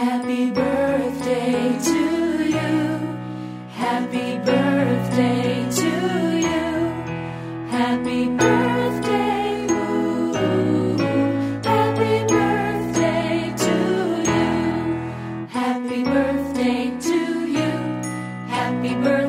Happy birthday to you. Happy birthday to you. Happy birthday. Ooh, happy birthday to you. Happy birthday to you. Happy birthday.